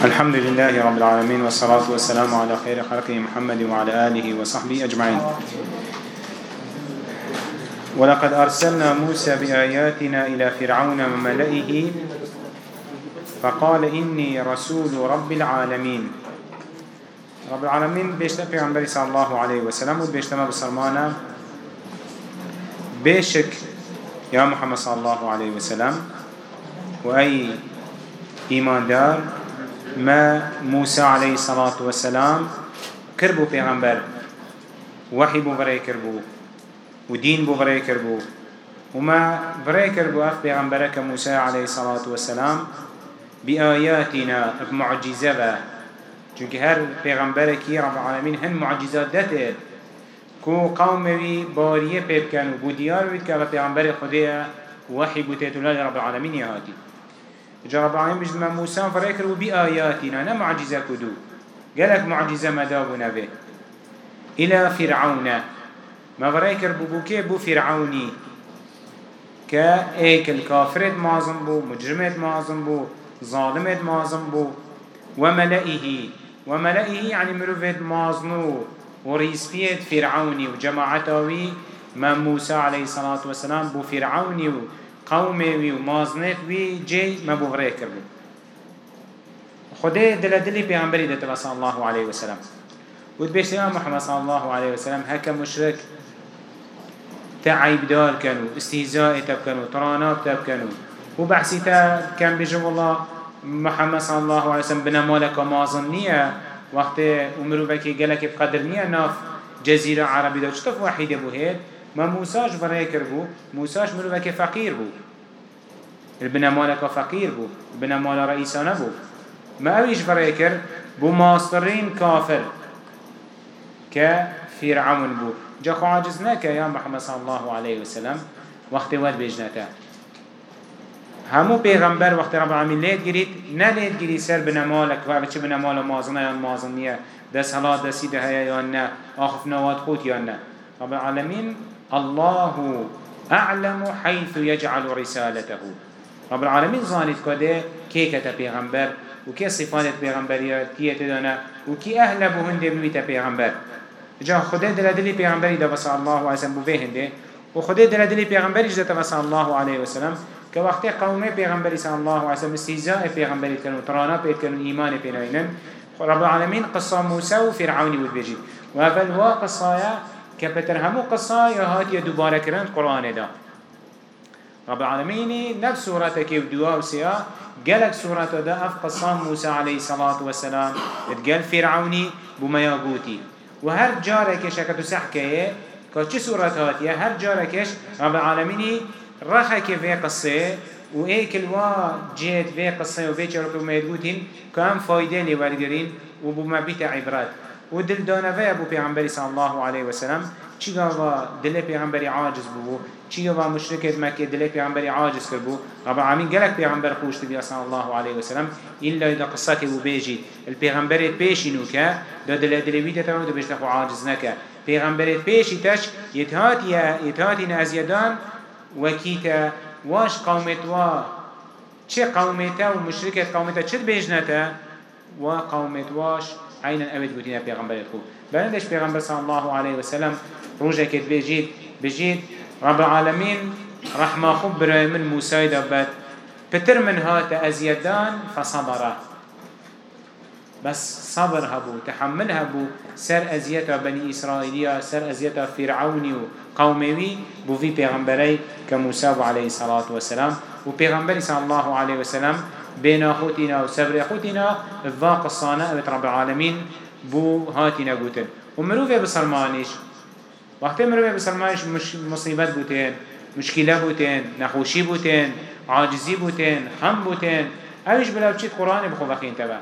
الحمد لله رب العالمين والصلاة والسلام على خير خلقه محمد وعلى آله وصحبه أجمعين. ولقد أرسلنا موسى بآياتنا إلى فرعون وملئه فقال إني رسول رب العالمين. رب العالمين بيشتم في عمبري صلى الله عليه وسلم وبيشتم بسلمانا بيشك يا محمد صلى الله عليه وسلم. وأي إيمان دار ما موسى عليه الصلاة والسلام كربو پیغمبر وحي بو برای كربو ودين بو برای كربو وما برای كربو اف پیغمبرك موسى عليه الصلاة والسلام بآياتنا بمعجزة چونك هر پیغمبركي رب العالمين هن معجزات دته كو قومي باريه بيب كانوا بو ديار بيت كابا پیغمبر خده وحي بو تيتولا رب العالمين يهاتي جا رب العالمين بجد ما موسى فريكر بآياتنا نا معجزة كدو. قالك معجزة مدابو نبي. إلى فرعون. ما فريكر ببوكي بو فرعوني. كأيك الكافرت معظم بو مجرمت معظم بو ظالمت معظم بو. وملئه. وملئه يعني مروفت معظمو ورئيسية فرعوني وجماعته ما موسى عليه الصلاة والسلام بو فرعوني قومي وي ومازنت وي جي ما بغريه كربو خده دل دلي پیغمبری دت صلى الله عليه وسلم ود بيش محمد صلى الله عليه وسلم هكا مشرك تعيب دار كانوا استهزاء تب كانوا ترانات تب كانوا وبحثي كان بيجو الله محمد صلى الله عليه وسلم بنا مالك مازنية وقت عمرو بكي قالك بقدر نية ناف جزيرة عربية دو شتف واحد ابو هيد ما موساش برای کربو موساش مروه که فقیر بو. البنا مالك فقير بو البنا مال رئيسانا بو ما اويش کر بو ماسترين كافر كفرعون بو. جا خو عاجز نكا يا محمد صلى الله عليه وسلم وقت ود بجنتا همو پیغمبر وقت رب العالمین لید گرید نه لید گرید سر بنا مالک و چه بنا مال مازنه یا مازنیه دست حالات دستی ده یا نه آخف نواد خود یا نه. رب العالمین الله أعلم حيث يجعل رسالته. رب العالمين ظانت كده كي كتا پیغمبر وكي صفات پیغمبرية كي تدانا وكي أهل بهند بميتا پیغمبر. جا خدا دل دلی پیغمبری دا بس الله عليه وسلم بوه هنده و خدا دل دلی پیغمبری جدا بس الله عليه وسلم که وقتی قومه پیغمبری صلی الله عليه وسلم استهزاء پیغمبری کنن ترانا کنن ایمان پیناینن رب العالمين قصة موسى وفرعون والبيجي وهذا الوا كبتر همو قصة يهات يدوبارة كرن قرآن دا. رب العالمين نفس كيف دعاء وسيا قالك سورة دا أف قصة موسى عليه الصلاة والسلام اتقال فرعوني بما يقوتي وهر جاركش كتو سحكيه كتش سورة هاتيا هر جاركش رب العالمين رخك في قصة وإيك الوا جيت في قصة وفي جارك بما يقوتين كام فايدة لوالقرين وبما بيت عبرات ودل دانا في أبو پیغمبری صلى الله عليه وسلم چی گاوا دل پیغمبری عاجز بو چی گاوا مشرکت مکه دل پیغمبری عاجز کرد بو رب العالمین گلک پیغمبر خوش تبی صلى الله عليه وسلم إلا إذا قصته بو بيجي البيغمبر بيشي نوكا دا دل دلويت تمام دا بيشتخو عاجز نكا پیغمبر بيشي تش يتهاتي يتهاتي نازيدان وكيتا واش قومت وا چه قومتا ومشركت قومتا چه بيجنتا وقومت واش عينا أبد قلتنا بيغمبر يدخو بلندش بيغمبر صلى الله عليه وسلم روجه كت بيجيد بيجيد رب العالمين رحمة خب براي من موسى دبت بتر من هات أزيدان فصبر بس صبر هبو تحمل هبو سر أزيتا بني إسرائيلية سر أزيتا فرعوني وقومي بو في بيغمبري كموسى عليه الصلاة والسلام وبيغمبري صلى الله عليه وسلم بين أخوتنا وسبر أخوتنا الضاق الصانع رب العالمين بو هاتنا قوتن ومروفة بسلمانيش وقت مروفة بسلمانيش مش مصيبات بوتين مشكلة بوتين نخوشي بوتين عاجزي بوتين هم بوتين. اوش بلا بشيت قرآن بخو بخين تبا.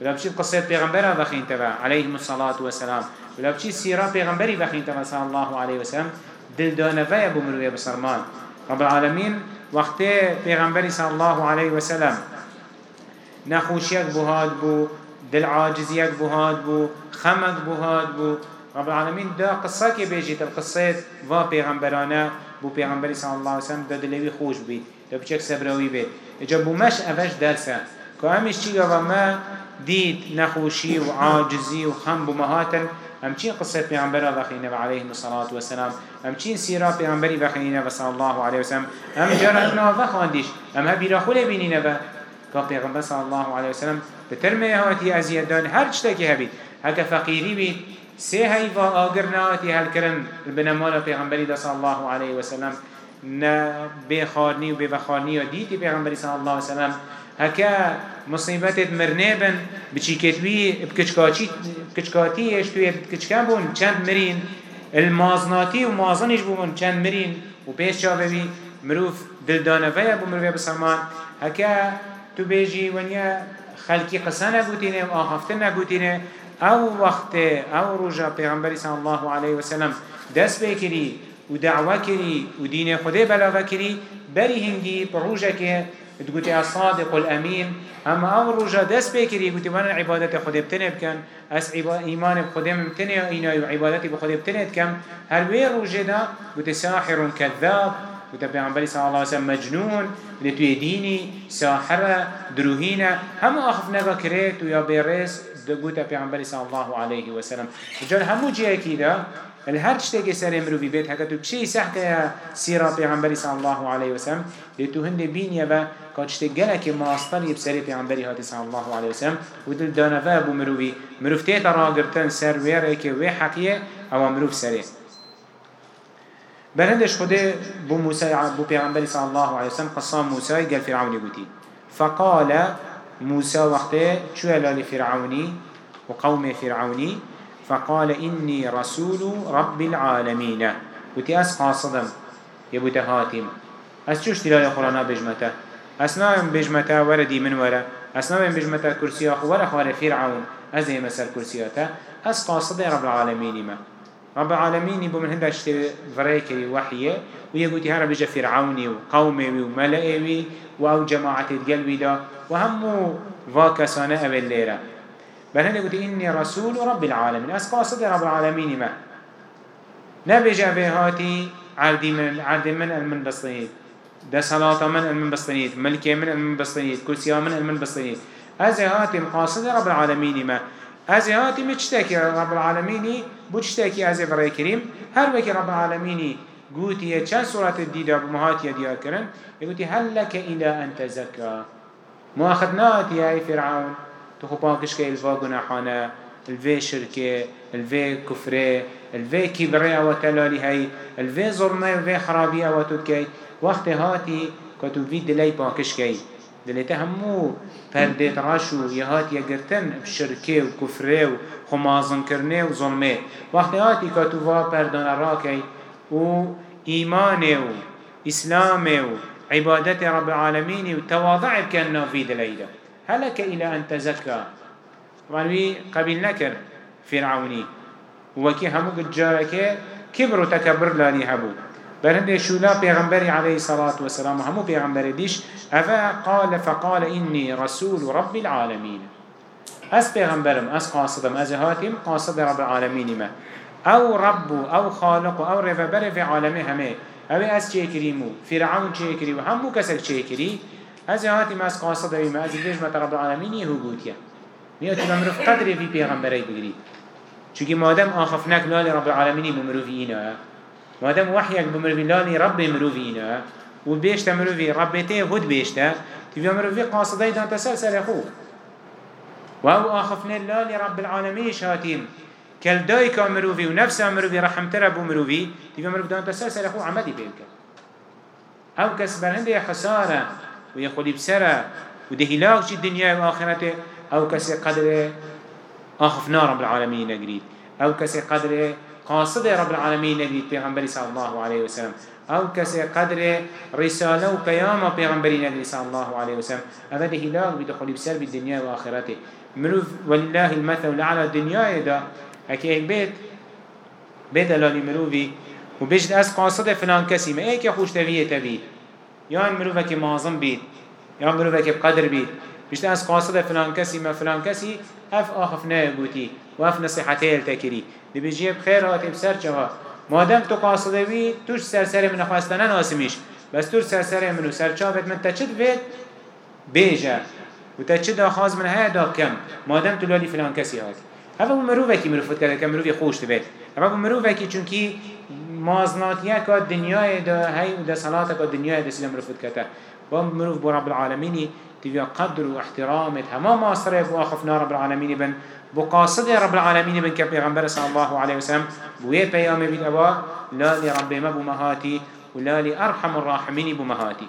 بلا بشيت قصة پیغمبر بخين تبا. عليهم الصلاة والسلام. بلا بشيت سيرا پیغمبري بخين تبا صلى الله عليه وسلم. دل دانا فيا بو مروفة بسلمان رب العالمين وقت پیغمبري صلى الله عليه وسلم نخوشيك بهاد بو دل عاجزيك بهاد بو خمك بهاد بو. رب العالمين دا قصة كي بيجيت القصة و پیغمبرانا بو پیغمبری صلى الله عليه وسلم دا دلوي خوش بيت دا بچك سبروي بيت اجا بو مش اوش درسه. که همیش چی گفت؟ ما ديت نخوشي وعاجزي وخم بمهاتن ام چین قصه پیغمبر وخینه و علیه الصلاة والسلام. ام چین سیرا پیغمبری وخینه و صلی الله علیه وسلم. ام جرا ابنا وخاندیش ام هبیرا خوله بینینه و که پیغمبر صلی الله علیه وسلم بترمه هاتی ازیاد دان هر که هبید هکا فقیری بید سه هی و آگر نهاتی هل کرن بنمال پیغمبری دا الله علیه وسلم نه بخارنی و بخارنی و دیتی پیغمبری صلی الله علیه وسلم هكا مصيبتت مرنبن بچيكتوي بكچكاتي بكچكاتي إيش توي بكچكان بون چند مرين المازناتي ومازنش بون چند مرين وبيش جاوبي مروف دلدانه ويا بمروف بسلمان هكا تو بيجي ونيا خلقي قسانه قوتينه و آخفتنه قوتينه أو وقت أو رجا پیغمبر صلى الله عليه وسلم دست بكري ودعوة كري ودين خده بلاغة كري بري هنگي بروجه که تقولي الصادق الأمين أما أو رجا دست بكري قلت وأنا عبادة خده بتنه بكن أس إيمان بخده ممتنه إنا عبادتي بخده بتنه بكن هل وي رجا دا قلت ساحر كذاب قلت بيعنبالي صلى الله عليه وسلم مجنون قلت ديني ساحرة دروهينة هم أخف نغا كريت ويا بيريس قلت بيعنبالي صلى الله عليه وسلم. رجال همو جيه كده الهر شتێکی سەرێ مروی بێت هەکە تو بچی سەحکەیە سیرا پێغمبەری صلی الله عليه وسلم دێ تو هەندێ بینیە بە کات شتێک گەلێکی ماستەری بسەری پێغمبەری هاتی صلی الله عليه وسلم و دل دانەوە بوو مروی مروف ڕاگرتن سەر وێڕێکی وێ حەقیە ئەوە مروف سەرێ. برندش خده بو موسى بو پیغمبر صلى الله عليه وسلم قصام موسى قال فرعون يقولي فقال موسى وقته شو لالي فرعوني وقوم فرعوني فقال إني رسول رب العالمين وتي أس قاصدم يبو تهاتم أس شوش تلاي قرآن بجمته؟ أسنام بجمته وردي من ورا أسنام بجمته كرسي أخو ورا خوار فرعون. أزي مسار كرسياته أس قاصد رب العالمين ما رب العالمين بمن هندا اشتري فريكي وحية ويقول تهارا بجا فرعوني وقومي وملئي وأو جماعة القلبي دا وهمو واكسانه أبي الليرة بل هنده قلت إني رسول رب العالمين. أس قاصد رب العالمين ما. نبجا بهاتي عردي من عردي من المنبسطينيت ده صلاة من المنبسطينيت ملكي من المنبسطينيت كرسي من المنبسطينيت أزي هاتي قاصد رب العالمين ما. أزي هاتي مجتاكي رب العالمين بوجتاكي أزي برای كريم هر وكي رب العالمين قوتي چند سورة الديدة بمهاتي ديار كرن يقولي هل لك إلى أن تزكى أخذناك يا فرعون تو خو پاکش که الوا گناحانه الوی شرکه الوی کفره الوی کبره و تلالی هی الوی ظلمه و تو کی وقت هاتی که تو وی دلی پاکش دلیت همو پرده راشو یهات یگرتن شرکه و کفره و خمازن کرنه و ظلمه وقت هاتی که تو وا پردان را کی و ایمان و اسلام و عبادت رب العالمین و تواضع بکن نافی دلیده هلك إلى أن تزكى طبعا وي قبيل نكر فرعوني وكي همو قد جارك كبر وتكبر لاني هبو برهند شولا پیغمبري عليه الصلاة والسلام همو پیغمبري ديش أفا قال فقال إني رسول رب العالمين. أس پیغمبرم أس قاصدم أز هاتم قاصد رب العالمين ما أو رب أو خالق أو رفبر في عالمي همه أو أس چه كريمو فرعون چه كريمو همو كسك چه كريمو از هاتی ما از قاصد ما از دیش ما رب العالمین هو گوتیا نیا تو ممروف قدری في پیغمبری بگیری چونکه مادم آخف نک لالی رب العالمین بمروفی اینا مادم وحیک بمروفی لالی رب مروفی اینا و بیشت مروفی ربته هد بیشت تبي مروفی قاصدی دان تسلسل خو. و أو آخفنا لالی رب العالمین شاتیم. كل دايك مروفي ونفس مروفي رحمت رب مروفي تبي مروفي دان تسلسل خو عمدي بيك أو كسبر هندي خساره ويخولي بسرة وده هلاك جي الدنيا وآخرته أو كسي قدر آخفنا رب العالمين نقريد أو كسي قدر قاصد رب العالمين نقريد پیغمبر صلى الله عليه وسلم. أو كسي قدر رسالة وقيامة پیغمبر نقريد صلى الله عليه وسلم. هذا ده هلاك بدخولي بسر بالدنيا وآخرته. مروف ولله المثل لعلى الدنيا دا هكي بيت بيت لالي مروفي وبيجد أس قاصد فلان كسي ما ايك يخوش تبيه تبيه. يان مروفك معظم بيت. يان مروفك بقدر بيت. بيشت از قاصد فلان كسي ما فلان كسي اف آخف نايبوتي واف نصيحته التكري دي بيجيب خير هاتي بسر جوا مادام تو قاصده بي توش سر سر من خواستنا ناسميش بس توش سر سر منو سر چابت من تچد بيت بيجا وتا چه دا خاز من هيا دا كم مادم تلالي فلان كسي هات هذا مروفه كي مروفت كده كمروفي خوش تبيت هذا مروفه كي چونكي مازناتيه كا دنيا دا هاي ودا صلاة كا دنيا دا سلام مروفت كده ومروف بو رب العالمين تبيا قدر واحترامت هما ما صرف واخفنا رب العالمين بن. بقاصد رب العالمين بن كبيغمبر صلى الله عليه وسلم بويه بيامي بيت أبا لا لرب ما بمهاتي ولا لأرحم الراحمين بمهاتي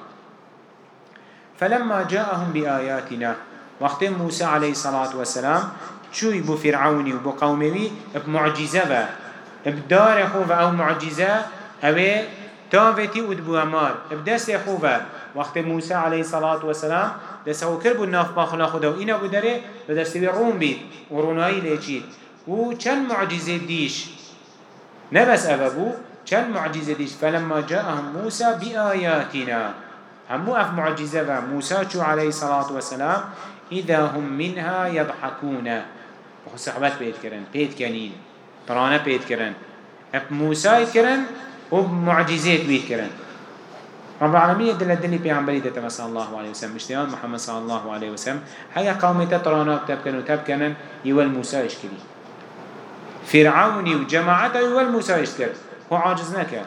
فلما جاءهم بآياتنا وقت موسى عليه الصلاة والسلام شوي بو فرعوني وبو قومي بمعجزة بدار خوفة أو معجزة أو تافتي ودبو أمار بدست خوفة وقت موسى عليه الصلاة والسلام دست هو كربو الناف باخلا خدا وإنا بدره بدست روم بيت وروناي ليچيت و چند معجزة ديش نبس أبابو چند معجزة ديش فلما جاءهم موسى بآياتنا همو أف معجزة و موسى شو عليه الصلاة والسلام إذا هم منها يضحكون وخو صحبت بيت كرن بيت ترانا بيت كرن أف موسى كرن ومعجزات بيت كرن رب العالمين يدل الدنيا بيعنبري دتا صلى الله عليه وسلم. اشتيان محمد صلى الله عليه وسلم. هيا قومي ترانا بتبكن وتبكن يوال موسى اشكري فرعوني وجماعته يوال موسى اشكر هو عاجز نكر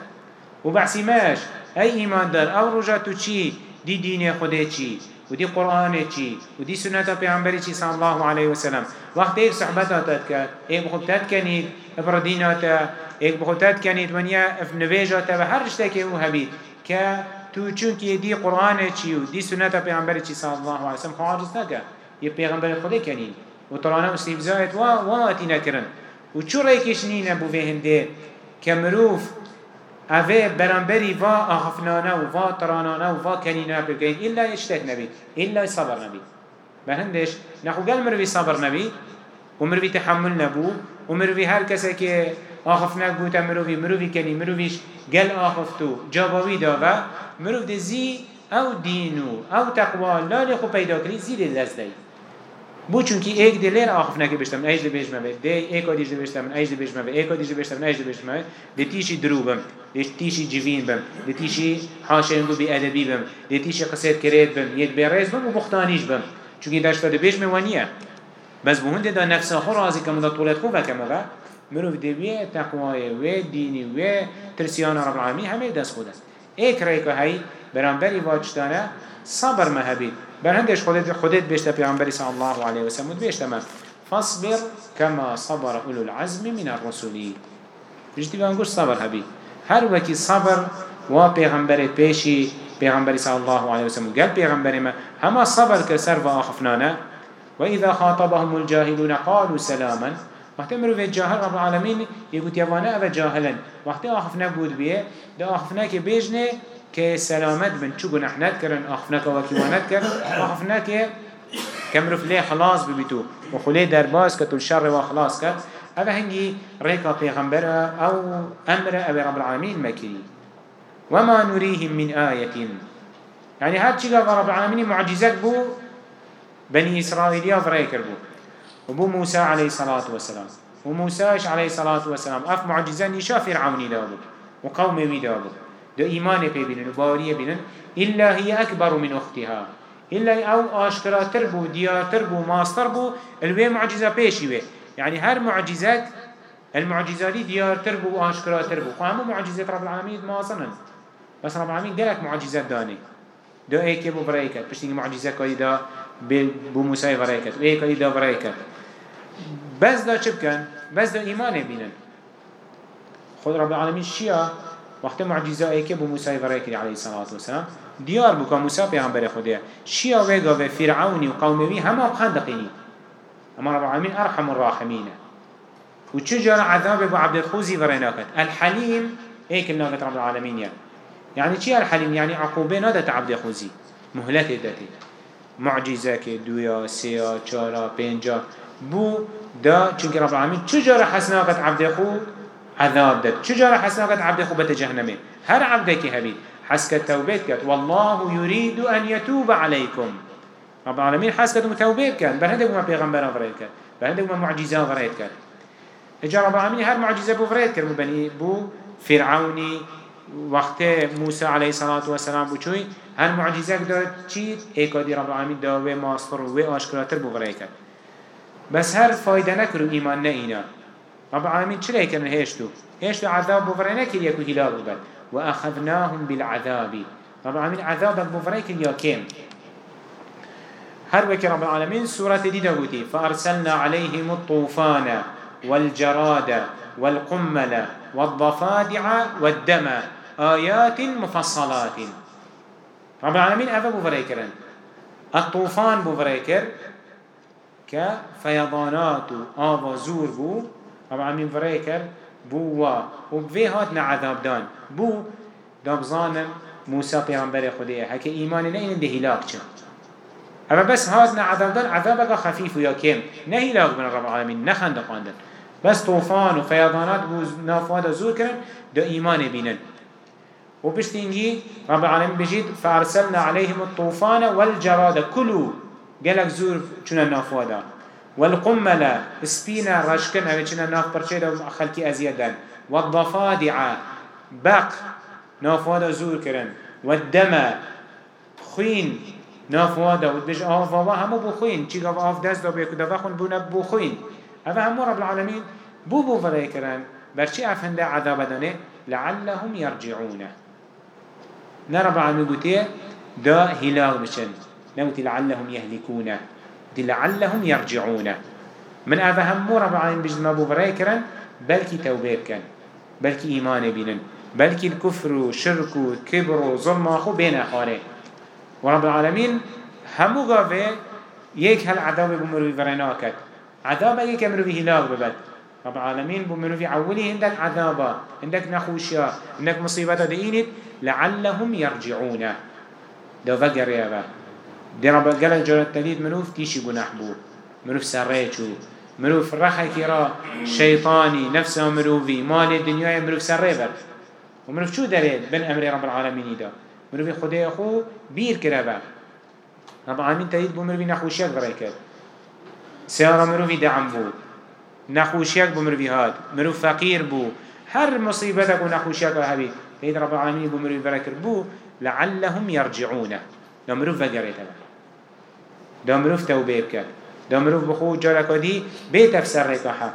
وبعسي ماش أي إيمان دار أو رجعتو چي دي دين خده چي ودي قرآن چي ودي سنة پیغمبری چي صلى الله عليه وسلم؟ وقت ايك صحبتا تتكر ايك بخب تتكنيد افرديناتا ايك بخب تتكنيد ونيا اف نواجاتا وهر رشتاكي هو هبيد كا تو چونك دي قرآن چي ودي سنة پیغمبری چي صلى الله عليه وسلم خواجز نكر يه پیغمبر خده کنین و ترانا استیفزایت و واتی نکرن. و چو ریکش نینه بو هنده که مروف اوه برانبری و آخفنانه و و ترانانه و و کنینه بگید إلا اشتك نبي إلا صبر نبي بهندش نخو قال مروي صبر نبي ومروي تحمل نبو. ومروي هر کسی که آخفنه گوته مروي مروي کنی مرويش قال آخفتو جاباوی داوه مروف دزي أو دينو أو تقوى لا لخو پیدا کری زیر لزدهی بو چونکی ایک دلیر آخف نکی بشتم ایج دبیش مبه دی ایک آدیش دبیشتم ایج دبیش مبه ایک آدیش دبیشتم ایج دبیش مبه دی تیشی درو بم دی تیشی جوین بم دی تیشی حاشین بو بی ادبی بم دی تیشی قصید کرید بم یک بیریز بم و بختانیش بم چونکی داشت دبیش موانیه بس هنده دا نفس آخر رازی کم دا طولت خوبه کم با مروف دی وی تقوای وی دینی وی ترسیان رب العالمین همه دست خود است ایک ریکه هی برانبری واجتانه صبر مهبید بل هندش خودت خودت بيشتا پیغمبر صلى الله عليه وسلم بيشتا ما فاصبر كما صبر أولو العزم من الرسول. بجدي بانقوش صبر هبي هر وكي صبر و پیغمبر پیشی پیغمبر صلى الله عليه وسلم قال پیغمبر ما هما صبر كسر و آخفنانا وإذا خاطبهم الجاهلون قالوا سلاما. وقت امرو في الجاهل رب العالمين يقول يوانا أبا جاهلا وقت آخفنا بود بيه دا آخفنا كبيجنه که سلامت بن چو گناه ند کرن آخفنک و کیوانت کرن آخفنک کمرف لی خلاص ببیتو و خلی درباز کتو الشر و خلاص کرد أو هنگی ریکا پیغمبر أو أمر أو رب العالمین مکری وما نريهم من آية. يعني هاد چيغا رب العالمين معجزات بو بني إسرائيل فريكر بو وبو موسى عليه الصلاة والسلام. وموسى عليه الصلاة والسلام؟ أف معجزات نشا فرعوني دابو. وقومي دابو. دو إيمان پی بینن و باوری بینن. إلا هي أكبر من أختها. إلا أو آشكراتر بو ديارتر بو ماستر بو. الوي معجزة بيشي وي يعني هر معجزات المعجزات ديارتر بو آشكراتر بو. قاموا معجزات رب العالمين ما أصلا بس رب العالمين قالك معجزات داني دو ايكي بو بريكت بشتيني معجزات كاي دا بو موسى بريكت و ايكي دا بريكت بس دا چبكن بس دا إيمان بينن خود رب العالمين شيا وقت معجزه ایک بو موسی ورای علیه الصلاة والسلام دیار بو که موسی پیغمبر خدا شیا و فرعونی و قوموی همه اما رب العالمین ارحم الراحمین. و عذاب بو عبد الخوزي وريناكت الحليم هيك الناقت رب العالمين يعني چي الحليم يعني عقوبة نادت عبد الخوزي مهلت داتي معجزة دويا سيا چارا بينجا بو دا چونك رب العالمين چجار حسناكت عبد الخو عذاب داد. چجارة حسنا قد عبد خوبة جهنمي هر عبدك هبي حسك التوبيت كات والله يريد أن يتوب عليكم. رب العالمين حسك متوبيت كات بل هندك ما بيغمبر فريد كات بل هندك ما معجزة فريد كات اجا رب العالمين هر معجزة بو فريد كات بو فرعوني وقت موسى عليه الصلاة والسلام بو چوي هر معجزه داد چید ایکادی رب العالمین داوه ماستر و آشکراتر بغره کرد. بس هر فایده نکرو ایمان نه اینا رب العالمین چرا کرن هشتو هشتو عذاب بغره نکر یکو هلاک بد و اخذناهم بالعذابی. رب العالمين عذابك بفريك يا كيم هر وكي رب العالمين سورة دي داوتي فأرسلنا عليهم الطوفان والجراد والقمل والضفادع والدم. آيات مفصلات. رب العالمين أفا بفريكرن الطوفان بفريكر كفيضانات آوا زور رب العالمين فريكر بو وبفي هاتنا عذاب دان بو دابزانم موسى پیغمبر خدایه هکه ایمان نه این ده هلاک چه اما بس هاتنا عذاب دان عذابك خفيف ويا كم نه هلاك من رب العالمين نه خندقاندن بس طوفان و فيضانات بو نافواد زور کرن ده ایمان بینن و رب العالمين بجید فارسلنا عليهم الطوفان والجراد كلو قالك زور چنا نافوادا والقمل سبينا رشكن اوه چنا ناف پرچه ده خلقی ازیدن والضفادع بق نافوادا زور کرن و الدم خوین نافوادا و بج آف و همو بو خوین چی گف آف دست دا بیکو دا خون بو نب بو خوین اوه همو رب العالمین بو بو فرای کرن. برچی افنده عذاب دانه؟ لعلهم يرجعون نرب العالمين قلت دا هلاغ بشن نقول لعلهم يهلكون لعلهم يرجعون. من أفهم مو رب العالمين بجد ما بو فرای کرن بلكي توبير كان بلكي إيمان بينن بلكي الكفر وشرك وكبر وظلم أخو بين أخاره ورب العالمين همو غافه يك هل عذاب بمروي فرناكت عذاب يك مروي هلاك ببد رب العالمين بمروي عولي عندك عذابا عندك نخوشيا عندك مصيبة دينت لعلهم يرجعون. دو فقر يا با. دي رب قال جرى التليد منوف تيشي قناح بو منوف سريتشو منوف رخي كرا شيطاني نفسه مروفي مال الدنيا مروف سريبر. ومنو شو داري بن أمر رب العالمين دا منو في خدای خو بیر کرده رب العالمين تاید بو منو في نخوشیک برای کرد سیارا منو في دعم بو. نخوشیک بو منو في هاد. منو فقير بو. هر مصيبتك ونخوشيك هبي تاید رب العالمين بو منو في برای کرد بو. لعلهم يرجعون. دا منو فقريت دا منو في توبه بكر دا منو بخو جاركا دي بيت افسر ريكا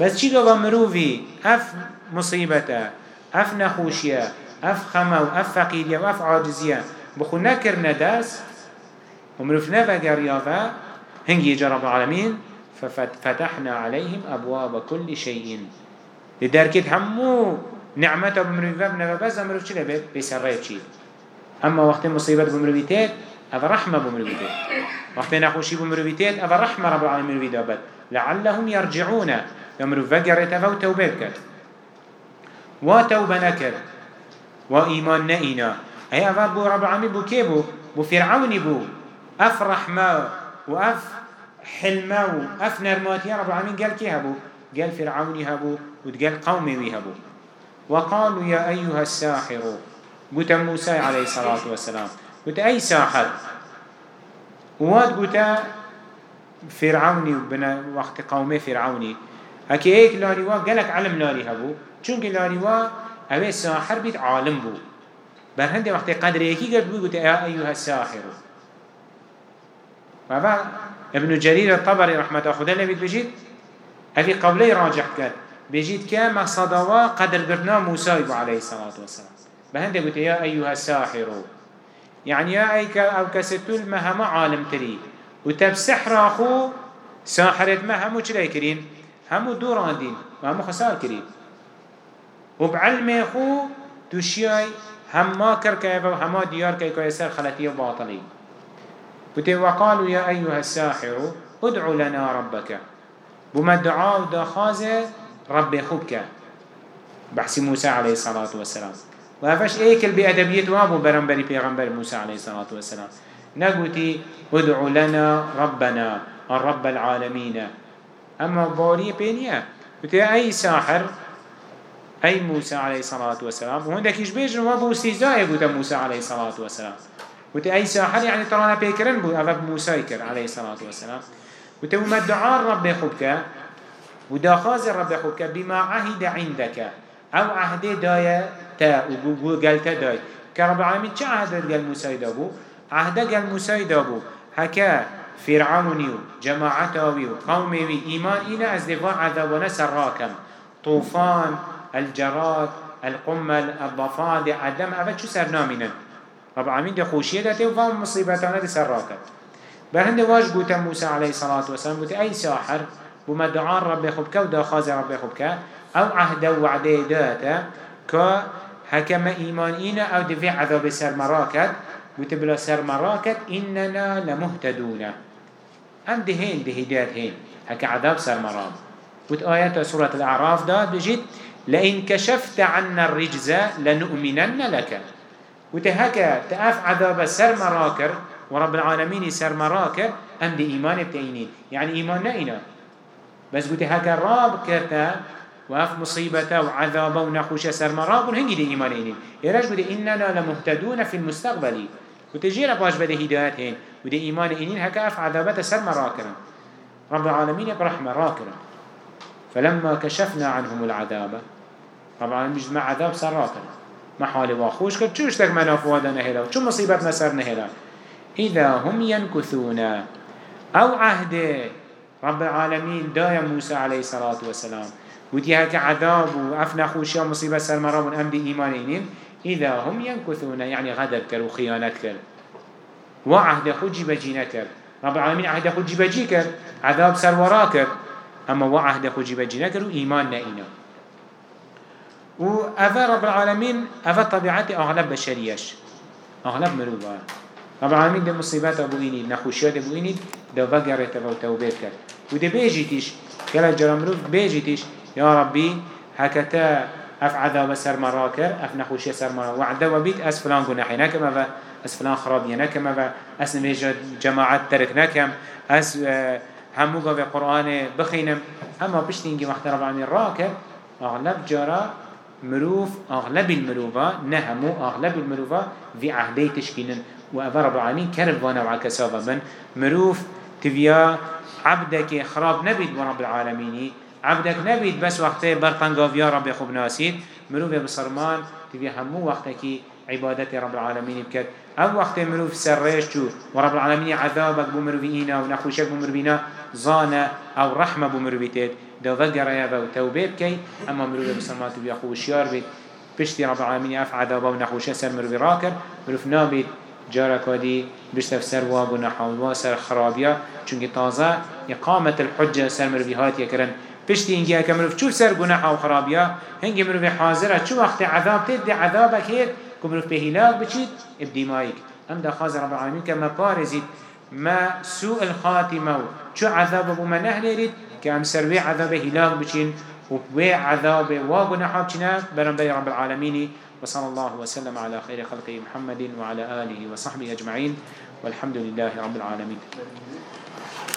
بس چی گوا مروفی اف مصیبته اف نخوشيه اف خما و اف فقيريه و اف عاجزيه بخو نكر ندس ومروف نفقر يافا هنجي يجا رب العالمين ففتحنا عليهم أبواب كل شيء لدركت همو نعمته بمروف بابنا بس مروف چلا بيت بيسريت أما وقت مصيبة بمروفيتات أفا رحمة بمروفيتات وقت نخوشي بمروفيتات أفا رحمة رب العالمين بمروفيتات لعلهم يرجعون يمروف فقرت أفا وتوبيبكت وتوبة نكر وإيمان نئنا هي أفا بو رب العالمين بو كيبو بو؟ فرعون بو. أف رحمة وأف حلمة وأف نرماتي رب العالمين قال كي هبو؟ قال فرعون هبو وقال قومي هبو. وقالوا يا أيها الساحر قلت موسى عليه الصلاة والسلام. قلت أي ساحر. واد قلت فرعوني وبنا وقت قومي فرعوني. هكي إيك لاري وا قالك علم لاري هبو. چونك لاريوا اوه ساحر بيت عالم بو. برهند وقت قدر يكي قد بو قلت يا أيها الساحر. وفا ابن جرير الطبري رحمة خدا اللي بيت بجيت؟ أفي قبلي راجح كان بجيت كما صدوا قدر قرنا موسى عليه الصلاة والسلام. بهند قلت يا أيها الساحر. يعني يا أيك أو كستول مهما عالم تري. وتب سحر أخو ساحرت مهمو چلي كرين. همو دور عندين وهمو خسار كرين. وبعلم خو توشياي هما كر كيفا هما ديار كي كيسر خلتي وباطلي. بتي وقالوا يا أيها الساحر ادع لنا ربك. بما دعاء دخازة رب خوبك. بحسي موسى عليه الصلاة والسلام. وهفش ايكل بأدبية وابو برنبري پیغمبر موسى عليه الصلاة والسلام. نقولتي ادع لنا ربنا الرب العالمين. أما باري بينيا بتي أي ساحر أي موسى عليه الصلاة والسلام. وهندك إيش بيجن وابو استهزاء يقول موسى عليه الصلاة والسلام. وتي أي ساحر يعني ترانا بيكرن بو أفب موسى يكر عليه الصلاة والسلام. وتي وما دعاء رب خبك وداخاز رب خبك بما عهد عندك. أو عهد دايا تا وقلت داي كرب العالمين چه عهد قال موسى دابو عهد قال موسى دابو هكا فرعوني جماعته وقومي إيمان إنا از دفاع عذابنا سراكم طوفان الجراد القمل الضفادع الدم أفا شو سرنامنا رب العالمين دي خوشية داته وفهم مصيبتنا دي سراكم بهند واج قوتا موسى عليه الصلاة والسلام قوتا أي ساحر بما ربي خبك ودا ربي خبك أو عهد وعده داتا كا هكما إيمان إينا أو دفع عذاب سر مراكت وتبلا سر مراكت إننا لمهتدون. أم دهين دهيدات هين هكا عذاب سر مرام وت آيات سورة الأعراف داد بجد لئن كشفت عنا الرجز لنؤمنن لك. وتهكا تأف عذاب سر مراكر ورب العالمين سر مراكر أم دي إيمان بتأينين يعني إيمان نئنا بس قلت هكا راب كرتا وأف مصيبته وعذابه ونخوش سر مراب ونهنجي دي إيمان إنين إيراج قلت إننا لمهتدون في المستقبل. وتجينا باش بده هدايات هين ودي إيمان إنين هكا أف عذابات سر مراكرا رب العالمين برحمة راكرا فلما كشفنا عنهم العذاب. العالمين بجد مع عذاب سر راكرا ما حالي واخوش كد شو اشتك منافوادا نهلا؟ شو مصيبتنا سر نهلا؟ إذا هم ينكثون أو عهد رب العالمين دايا موسى عليه الصلاة والسلام. ودي هكا عذاب وأفنا خوشيا مصيبة سر مرام أم دي إيمانين إذا هم ينكثون يعني غدر كر وخيانات كر. وعهد خود جيبجي نكر رب العالمين عهد خود جيبجي كر عذاب سر وراكر أما وعهد خود جيبجي نكر وإيمان نائنا. وأفا رب العالمين أفا طبيعتي أغلب بشريش أغلب مروبا. رب العالمين دي مصيبات أبو إني نخوشيات أبو إني دو بقرت أبو توبيت كر. وده بيجيتيش كلا جرامروف بيجيتيش يا ربي هكتا اف عذاب سر مراكر اف نخوشي سر مراكر. وعدا وبيت أس فلان قناحي نكم اف أس فلان خرابي نكم اف أس جماعات ترك نكم أس آه، همو قوي قرآن بخينم. أما بشتينجي وقت رب العالمين راكر أغلب جرا مروف أغلب المروفا نهمو أغلب المروفا في عهدي تشكينن وأفا رب العالمين كرب وأنا وعكسافا من. مروف تبيا عبدك خراب نبيد ورب العالمين عبدك نبيد بس وقته برطنقاف يا رب خوب ناسيد مروف بصرمان تبي همو وقتك عبادة رب العالمين بكت أو وقت مروف سرش جو. ورب العالمين عذابك بمروفينا ونخوشك بمروفينا زانا أو رحمة بمروفيتت دو ذكر يا ذو توبه بكي اما مروف بصرمان تبي خوش يار بيت بشتي رب العالمين اف عذابه ونخوشه سر مروفي راكر مروف نابيد جارك ودي بشتف سر واب ونحاول وسر خرابيا چونك تازه إقامة الحجة سر مروفي هات يكرن پشتی اینگه اکه مروف چوب سر گناه و خرابیا هنگی مروف حاضره چو وقت عذاب تید دی عذابک هید که مروف به هلاک بچید ابدیمایک ام دا خاز رب العالمین که ما پارزید ما سوء الخاتمه چو عذاب بو ما نهلید که ام سر وی عذاب هلاک بچین و وی عذاب و گناه بچینه برم بی رب العالمین. وصلى الله وسلم على خير خلقه محمد وعلى آله وصحبه أجمعين والحمد لله رب العالمين